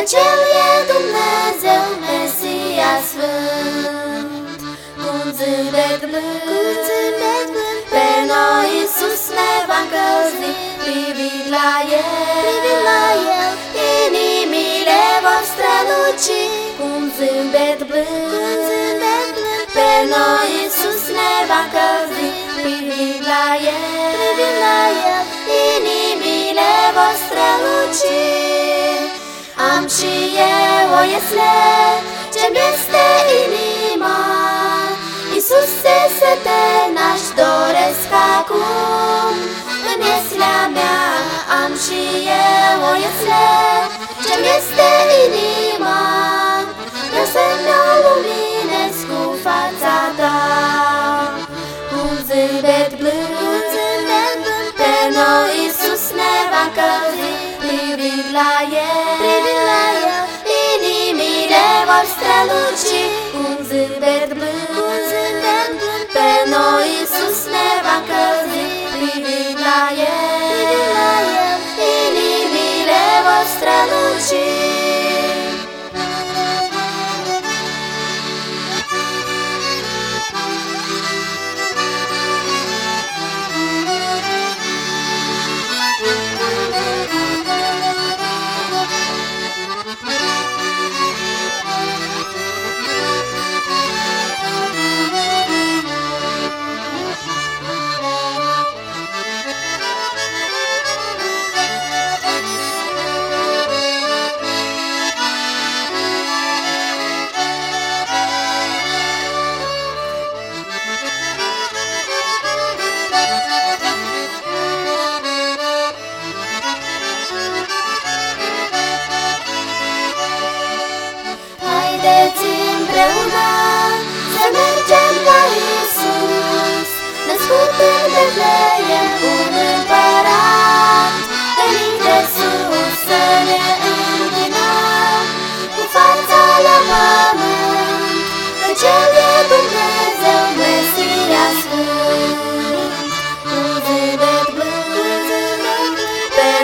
Căci El e Dumnezeu, Mesia Sfânt. Cu un zâmbet blând, Pe noi Iisus ne va încălzi. Privind la El, privind la El Inimile vor străluci eu o iesle Ce-mi este inima Iisuse, să te naști doresc acum. În ieslea mea am și eu o iesle Ce-mi este inima in bed blue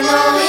know